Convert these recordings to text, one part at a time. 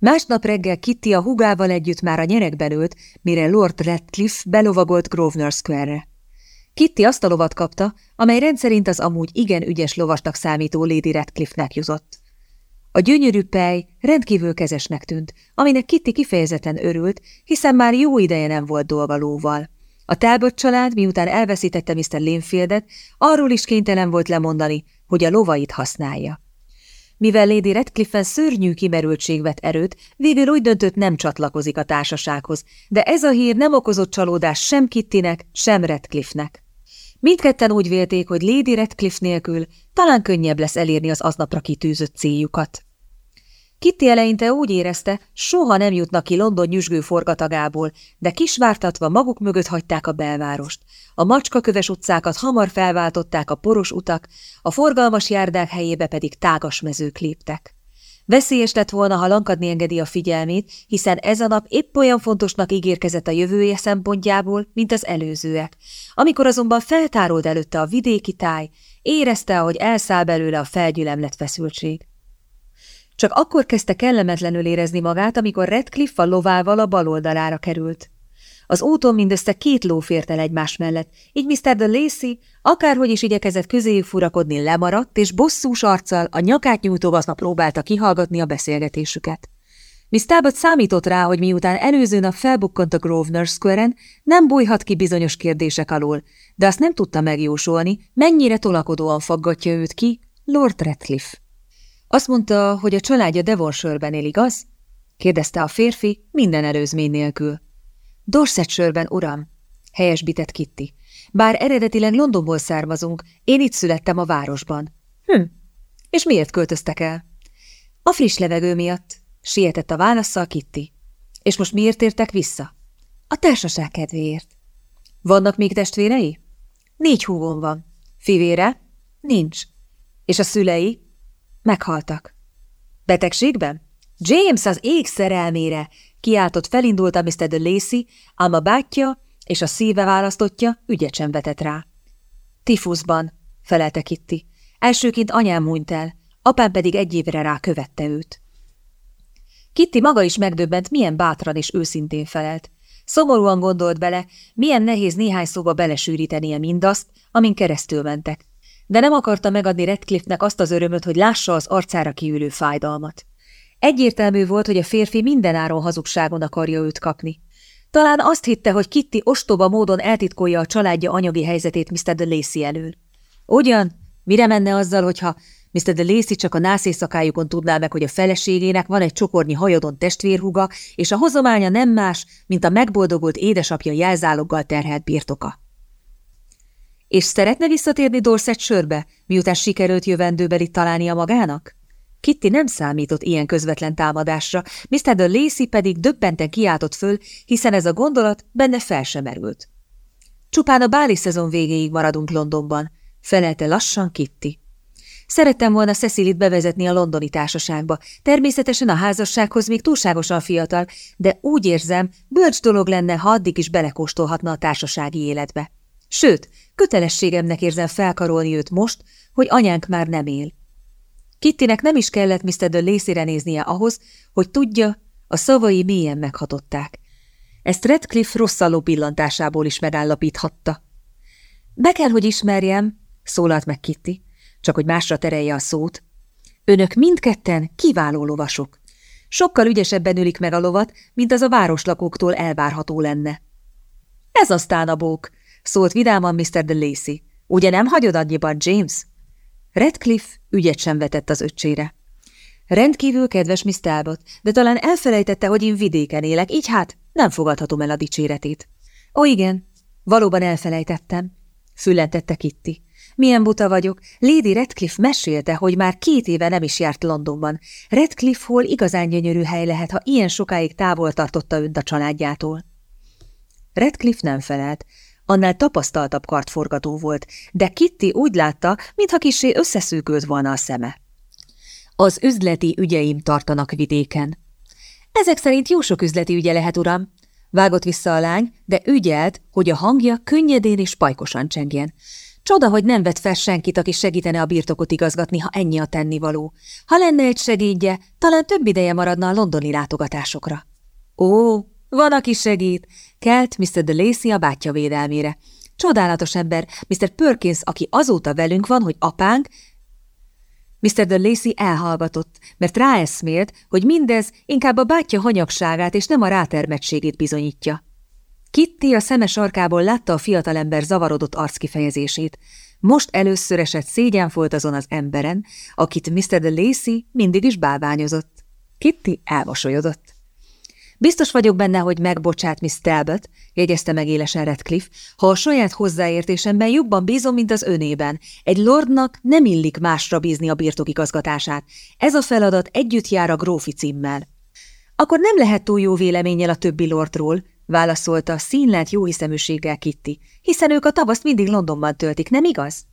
Másnap reggel Kitty a hugával együtt már a nyerekben ült, mire Lord Radcliffe belovagolt Grosvenor Square-re. Kitty azt a lovat kapta, amely rendszerint az amúgy igen ügyes lovasnak számító Lady Radcliffe-nek jutott. A gyönyörű pej rendkívül kezesnek tűnt, aminek Kitty kifejezetten örült, hiszen már jó ideje nem volt dolga lóval. A Talbot család, miután elveszítette Mr. Linfieldet, arról is kénytelen volt lemondani, hogy a lovait használja. Mivel Lady Redcliffe-en szörnyű kimerültség vett erőt, végül úgy döntött nem csatlakozik a társasághoz, de ez a hír nem okozott csalódást sem Kittinek, sem Redcliffe-nek. Mindketten úgy vélték, hogy Lady Redcliffe nélkül talán könnyebb lesz elérni az aznapra kitűzött céljukat. Kitty eleinte úgy érezte, soha nem jutnak ki London nyüzsgő forgatagából, de kisvártatva maguk mögött hagyták a belvárost. A macskaköves utcákat hamar felváltották a poros utak, a forgalmas járdák helyébe pedig tágas mezők léptek. Veszélyes lett volna, ha lankadni engedi a figyelmét, hiszen ez a nap épp olyan fontosnak ígérkezett a jövője szempontjából, mint az előzőek. Amikor azonban feltárolt előtte a vidéki táj, érezte, ahogy elszáll belőle a felgyülemlett feszültség. Csak akkor kezdte kellemetlenül érezni magát, amikor Redcliffe a lovával a bal oldalára került. Az úton mindössze két ló fért el egymás mellett, így Mr. de Lacy, akárhogy is igyekezett közéjük furakodni, lemaradt, és bosszús arccal a nyakát nyújtogatva próbálta kihallgatni a beszélgetésüket. Miss Talbot számított rá, hogy miután előző nap felbukkant a Grosvenor Square-en, nem bújhat ki bizonyos kérdések alól, de azt nem tudta megjósolni, mennyire tolakodóan faggatja őt ki Lord Redcliffe. Azt mondta, hogy a családja Devonshire-ben él, igaz? kérdezte a férfi minden előzmény nélkül. Dorsetshire-ben, uram, helyesbített Kitty. Bár eredetileg Londonból származunk, én itt születtem a városban. Hm, és miért költöztek el? A friss levegő miatt, sietett a válaszsal Kitty. És most miért értek vissza? A társaság kedvéért. Vannak még testvérei? Négy húgom van. Fivére? Nincs. És a szülei? Meghaltak. Betegségben? James az ég szerelmére! Kiáltott felindult a Mr. de Lacy, ám a bátyja és a szíve választottja ügyet sem vetett rá. Tifuszban, felelte Kitty. Elsőként anyám hunyt el, apám pedig egy évre rá követte őt. Kitty maga is megdöbbent, milyen bátran és őszintén felelt. Szomorúan gondolt bele, milyen nehéz néhány szóba belesűrítenie mindazt, amin keresztül mentek de nem akarta megadni Redcliffe-nek azt az örömöt, hogy lássa az arcára kiülő fájdalmat. Egyértelmű volt, hogy a férfi mindenáron hazugságon akarja őt kapni. Talán azt hitte, hogy Kitty ostoba módon eltitkolja a családja anyagi helyzetét Mr. de Lacy elől. Ugyan, mire menne azzal, hogyha Mr. de Lacy csak a nász éjszakájukon tudná meg, hogy a feleségének van egy csokornyi hajadon testvérhuga, és a hozománya nem más, mint a megboldogult édesapja jelzáloggal terhelt birtoka. És szeretne visszatérni Dorset sörbe, miután sikerült jövendőbeli találnia magának? Kitty nem számított ilyen közvetlen támadásra, Mr. de Lacy pedig döbbenten kiáltott föl, hiszen ez a gondolat benne fel sem merült. Csupán a báli szezon végéig maradunk Londonban, felelte lassan Kitty. Szerettem volna Cecilit bevezetni a londoni társaságba. Természetesen a házassághoz még túlságosan fiatal, de úgy érzem, bölcs dolog lenne, ha addig is belekóstolhatna a társasági életbe. Sőt, kötelességemnek érzem felkarolni őt most, hogy anyánk már nem él. Kittinek nem is kellett Mr. de Lacy-re néznie ahhoz, hogy tudja, a szavai mélyen meghatották. Ezt Redcliffe rosszalló pillantásából is megállapíthatta. Be kell, hogy ismerjem, szólalt meg Kitty, csak hogy másra terelje a szót. Önök mindketten kiváló lovasok. Sokkal ügyesebben ülik meg a lovat, mint az a városlakóktól elvárható lenne. Ez aztán a bók, szólt vidáman Mr. de Lacy. Ugye nem hagyod annyiban, James? Redcliffe ügyet sem vetett az öccsére. Rendkívül kedves Miss Talbot, de talán elfelejtette, hogy én vidéken élek, így hát nem fogadhatom el a dicséretét. Ó, igen, valóban elfelejtettem, fülentette Kitty. Milyen buta vagyok. Lady Redcliffe mesélte, hogy már két éve nem is járt Londonban. Redcliffe hol igazán gyönyörű hely lehet, ha ilyen sokáig távol tartotta önt a családjától. Redcliffe nem felelt, annál tapasztaltabb kartforgató volt, de Kitty úgy látta, mintha kisé összeszűkült volna a szeme. Az üzleti ügyeim tartanak vidéken. Ezek szerint jó sok üzleti ügye lehet, uram. Vágott vissza a lány, de ügyelt, hogy a hangja könnyedén és pajkosan csengjen. Csoda, hogy nem vett fel senkit, aki segítene a birtokot igazgatni, ha ennyi a tennivaló. Ha lenne egy segédje, talán több ideje maradna a londoni látogatásokra. Ó, van, aki segít. Kelt Mr. de Lacy a bátyja védelmére. Csodálatos ember, Mr. Perkins, aki azóta velünk van, hogy apánk, Mr. de Lacy elhallgatott, mert ráeszmélt, hogy mindez inkább a bátyja hanyagságát és nem a rátermettségét bizonyítja. Kitty a szeme sarkából látta a fiatalember zavarodott arckifejezését. Most először esett szégyenfolt azon az emberen, akit Mr. de Lacy mindig is bálványozott. Kitty elmosolyodott. Biztos vagyok benne, hogy megbocsát Miss Talbot, jegyezte meg élesen Redcliffe, ha a saját hozzáértésemben jobban bízom, mint az önében. Egy lordnak nem illik másra bízni a birtokigazgatását. Ez a feladat együtt jár a grófi címmel. Akkor nem lehet túl jó véleménnyel a többi lordról, válaszolta színlelt jóhiszeműséggel Kitty, hiszen ők a tavaszt mindig Londonban töltik, nem igaz?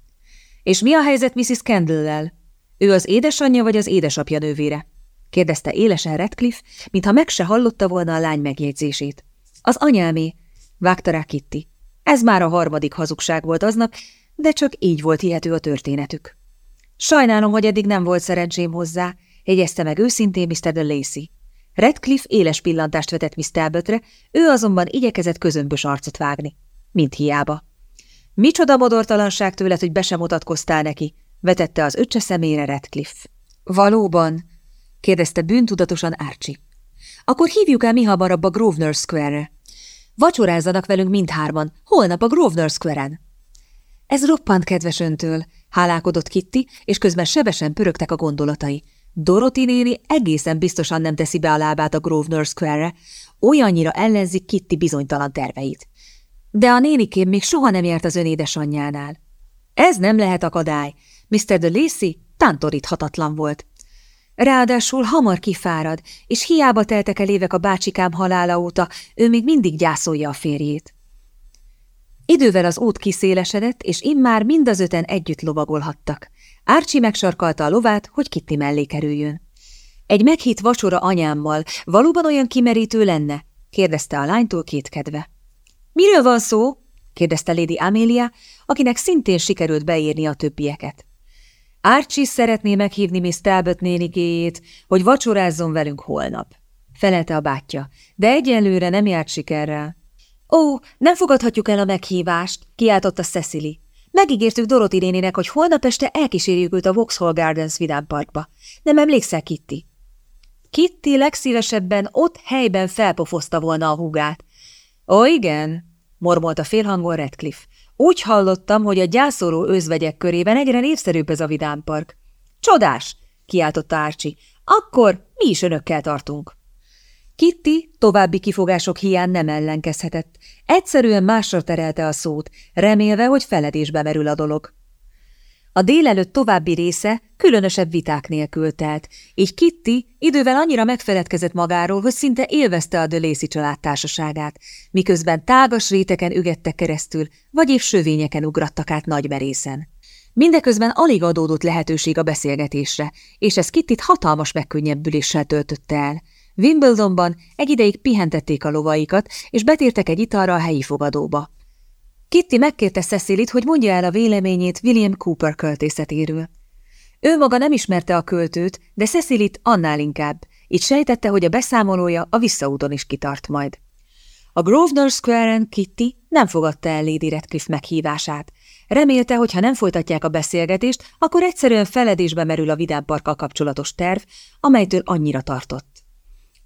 És mi a helyzet Mrs. Kendall-lel? Ő az édesanyja vagy az édesapja nővére? Kérdezte élesen Redcliffe, mintha meg se hallotta volna a lány megjegyzését. Az anyámé, vágta rá Kitty. Ez már a harmadik hazugság volt aznap, de csak így volt hihető a történetük. Sajnálom, hogy eddig nem volt szerencsém hozzá, jegyezte meg őszintén Mr. de Lacy. Redcliffe éles pillantást vetett Miss Talbotre, ő azonban igyekezett közömbös arcot vágni. Mint hiába. Micsoda modortalanság tőled, hogy be sem mutatkoztál neki, vetette az öccse szemére Redcliffe. Valóban, kérdezte bűntudatosan Archie. Akkor hívjuk el mi hamarabb a Grosvenor Square-re. Vacsorázzanak velünk mindhárman, holnap a Grosvenor Square-en. Ez roppant kedves öntől, hálálkodott Kitty, és közben sebesen pörögtek a gondolatai. Dorothy néni egészen biztosan nem teszi be a lábát a Grosvenor Square-re, olyannyira ellenzik Kitty bizonytalan terveit. De a nénikém még soha nem járt az ön édesanyjánál. Ez nem lehet akadály. Mr. de Lacy tántoríthatatlan volt. Ráadásul hamar kifárad, és hiába teltek el évek a bácsikám halála óta, ő még mindig gyászolja a férjét. Idővel az út kiszélesedett, és immár mind az öten együtt lovagolhattak. Árcsi megsarkalta a lovát, hogy Kitty mellé kerüljön. Egy meghitt vacsora anyámmal valóban olyan kimerítő lenne? kérdezte a lánytól kétkedve. Miről van szó? kérdezte Lady Amelia, akinek szintén sikerült beírni a többieket. Archie szeretné meghívni Miss Talbot nénikéjét, hogy vacsorázzon velünk holnap. Felelte a bátyja, de egyelőre nem járt sikerrel. Ó, nem fogadhatjuk el a meghívást, kiáltotta Cecily. Megígértük Dorothy néninek, hogy holnap este elkísérjük őt a Vauxhall Gardens Vidám Parkba. Nem emlékszel, Kitty? Kitty legszívesebben ott helyben felpofozta volna a húgát. Ó, igen, mormolta félhangon Redcliffe. Úgy hallottam, hogy a gyászoló özvegyek körében egyre népszerűbb ez a vidámpark. Csodás! kiáltotta Árcsi. Akkor mi is önökkel tartunk. Kitty további kifogások hiány nem ellenkezhetett. Egyszerűen másra terelte a szót, remélve, hogy feledésbe merül a dolog. A délelőtt további része különösebb viták nélkül telt, így Kitty idővel annyira megfeledkezett magáról, hogy szinte élvezte a Dölészi család társaságát, miközben tágas réteken ügettek keresztül, vagy év sövényeken ugrattak át nagy merészen. Mindeközben alig adódott lehetőség a beszélgetésre, és ez Kittit hatalmas megkönnyebbüléssel töltötte el. Wimbledonban egy ideig pihentették a lovaikat, és betértek egy italra a helyi fogadóba. Kitty megkérte Cecilit, hogy mondja el a véleményét William Cooper költészetéről. Ő maga nem ismerte a költőt, de Cecilit annál inkább, így sejtette, hogy a beszámolója a visszaúton is kitart majd. A Grosvenor Square-en Kitty nem fogadta el Lady Redcliffe meghívását. Remélte, hogy ha nem folytatják a beszélgetést, akkor egyszerűen feledésbe merül a Vidám Parkkal kapcsolatos terv, amelytől annyira tartott.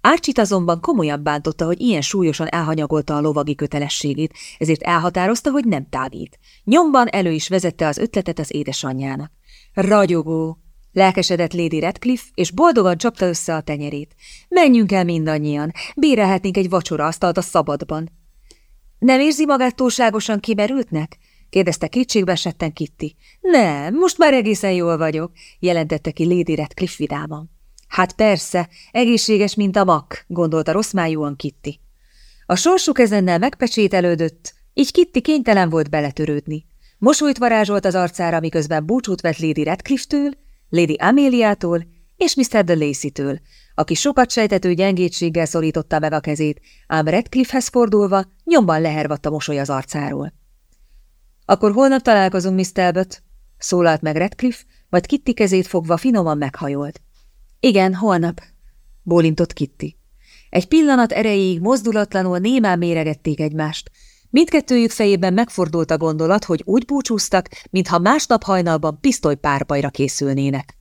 Árcsit azonban komolyan bántotta, hogy ilyen súlyosan elhanyagolta a lovagi kötelességét, ezért elhatározta, hogy nem tágít. Nyomban elő is vezette az ötletet az édesanyjának. Ragyogó! Lelkesedett Lady Redcliffe, és boldogan csapta össze a tenyerét. Menjünk el mindannyian, bérelhetnénk egy vacsora asztalt a szabadban. Nem érzi magát túlságosan kimerültnek? kérdezte kétségbe esetten Kitty. Nem, most már egészen jól vagyok, jelentette ki Lady Redcliffe vidáman. Hát persze, egészséges, mint a mak, gondolta rosszmájúan Kitty. A sorsuk ezennel megpecsételődött, így Kitty kénytelen volt beletörődni. Mosolyt varázsolt az arcára, miközben búcsút vett Lady Redcliffe-től, Lady Améliától és Mr. de Lacy-től, aki sokat sejtető gyengétséggel szorította meg a kezét, ám Redcliffe-hez fordulva nyomban lehervadt a mosoly az arcáról. Akkor holnap találkozunk, Miss Talbot, szólalt meg Redcliffe, majd Kitty kezét fogva finoman meghajolt. Igen, holnap, bólintott Kitty. Egy pillanat erejéig mozdulatlanul némán méregették egymást. Mindkettőjük fejében megfordult a gondolat, hogy úgy búcsúztak, mintha másnap hajnalban pisztolypárbajra készülnének.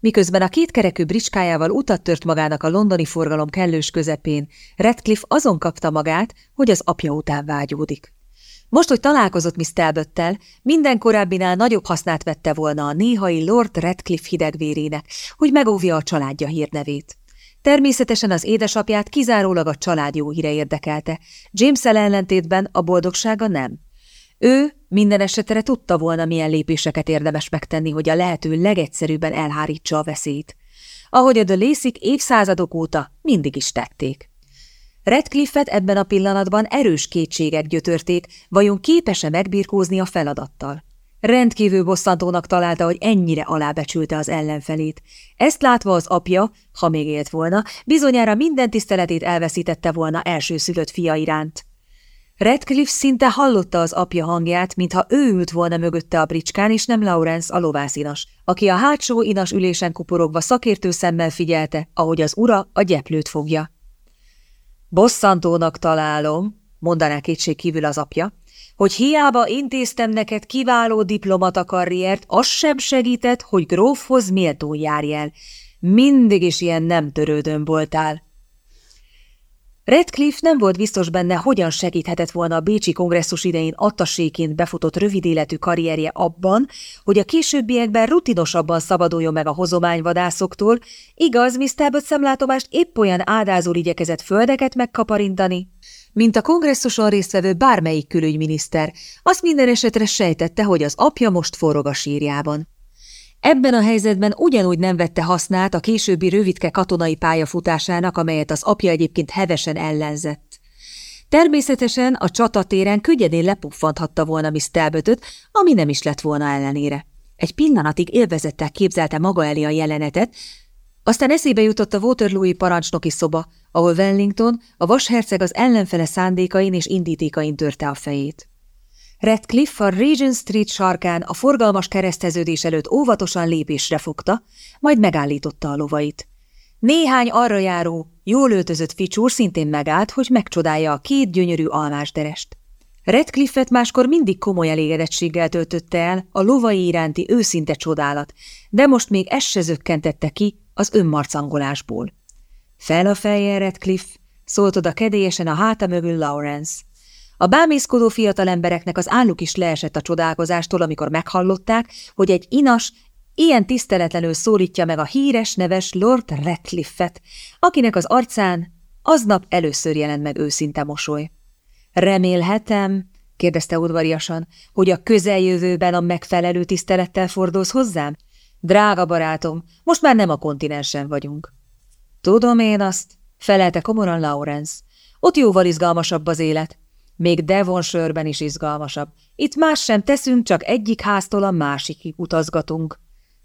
Miközben a kétkerekű bricskájával utat tört magának a londoni forgalom kellős közepén, Redcliffe azon kapta magát, hogy az apja után vágyódik. Most, hogy találkozott Miss Talbottel, minden korábbinál nagyobb hasznát vette volna a néhai Lord Redcliffe hidegvérének, hogy megóvja a családja hírnevét. Természetesen az édesapját kizárólag a család jó híre érdekelte, james ellentétben a boldogsága nem. Ő minden esetre tudta volna, milyen lépéseket érdemes megtenni, hogy a lehető legegyszerűbben elhárítsa a veszélyt. Ahogy a de Lészik évszázadok óta mindig is tették. Redcliffe-et ebben a pillanatban erős kétségek gyötörték, vajon képes-e megbirkózni a feladattal. Rendkívül bosszantónak találta, hogy ennyire alábecsülte az ellenfelét. Ezt látva az apja, ha még élt volna, bizonyára minden tiszteletét elveszítette volna elsőszülött fia iránt. Redcliffe szinte hallotta az apja hangját, mintha ő ült volna mögötte a bricskán, és nem Lawrence a lovászinas, aki a hátsó inas ülésen kuporogva szakértő szemmel figyelte, ahogy az ura a gyeplőt fogja. Bosszantónak találom, mondaná kétség kívül az apja, hogy hiába intéztem neked kiváló diplomata karriert, az sem segített, hogy grófhoz méltó járj el. Mindig is ilyen nem törődön voltál. Redcliffe nem volt biztos benne, hogyan segíthetett volna a Bécsi kongresszus idején attaséként befutott rövid életű karrierje abban, hogy a későbbiekben rutinosabban szabaduljon meg a hozományvadászoktól, igaz, Talbot szemlátomást épp olyan ádázól igyekezett földeket megkaparintani, mint a kongresszuson résztvevő bármelyik külügyminiszter, azt minden esetre sejtette, hogy az apja most forog a sírjában. Ebben a helyzetben ugyanúgy nem vette hasznát a későbbi rövidke katonai pályafutásának, amelyet az apja egyébként hevesen ellenzett. Természetesen a csatatéren könnyedén lepuffanthatta volna Miss Talbotot, ami nem is lett volna ellenére. Egy pillanatig élvezettel képzelte maga elé a jelenetet, aztán eszébe jutott a Waterloo-i parancsnoki szoba, ahol Wellington, a vasherceg az ellenfele szándékain és indítékain törte a fejét. Redcliffe a Regent Street sarkán a forgalmas kereszteződés előtt óvatosan lépésre fogta, majd megállította a lovait. Néhány arra járó, jól öltözött ficsúr szintén megállt, hogy megcsodálja a két gyönyörű almásderest. Redcliffe-et máskor mindig komoly elégedettséggel töltötte el a lovai iránti őszinte csodálat, de most még ez se zökkentette ki az önmarcangolásból. Fel a fejjel, Redcliffe, szólt oda kedélyesen a háta mögül Lawrence. A bámészkodó fiatal embereknek az álluk is leesett a csodálkozástól, amikor meghallották, hogy egy inas ilyen tiszteletlenül szólítja meg a híres neves Lord Redcliffe-et, akinek az arcán aznap először jelent meg őszinte mosoly. Remélhetem, kérdezte udvariasan, hogy a közeljövőben a megfelelő tisztelettel fordulsz hozzám? Drága barátom, most már nem a kontinensen vagyunk. Tudom én azt, felelte komoran Lawrence. Ott jóval izgalmasabb az élet. Még Devonshire-ben is izgalmasabb. Itt más sem teszünk, csak egyik háztól a másikig utazgatunk.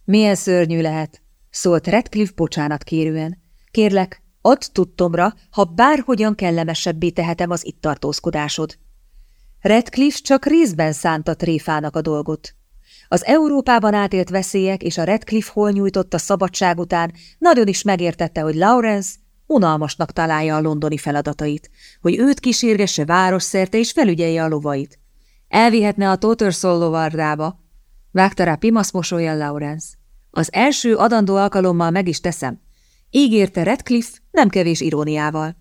Milyen szörnyű lehet, szólt Redcliffe bocsánat kérően. Kérlek, add tudtomra, ha bárhogyan kellemesebbé tehetem az itt tartózkodásod. Redcliffe csak részben szánta tréfának a dolgot. Az Európában átélt veszélyek és a Redcliffe hol nyújtotta szabadság után nagyon is megértette, hogy Lawrence unalmasnak találja a londoni feladatait, hogy őt kísérgesse városszerte és felügyelje a lovait. Elvihetne a Tottersoll lovardába. Vágta rá Pimasz mosolyan Lawrence. Az első adandó alkalommal meg is teszem. Ígérte Redcliffe nem kevés iróniával.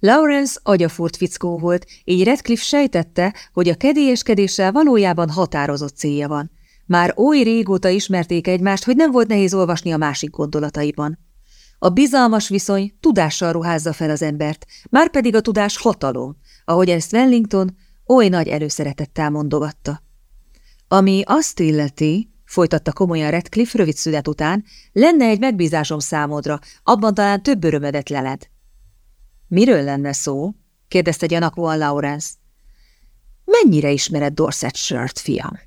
Lawrence agyafurt fickó volt, így Redcliffe sejtette, hogy a kedélyeskedéssel valójában határozott célja van. Már oly régóta ismerték egymást, hogy nem volt nehéz olvasni a másik gondolataiban. A bizalmas viszony tudással ruházza fel az embert, már pedig a tudás hatalom, ahogy ezt Wellington oly nagy előszeretettel mondogatta. Ami azt illeti, folytatta komolyan Redcliffe rövid szület után, lenne egy megbízásom számodra, abban talán több örömedet leled. Miről lenne szó? kérdezte gyanakvóan Lawrence. Mennyire ismered Dorset Shirt, fiam?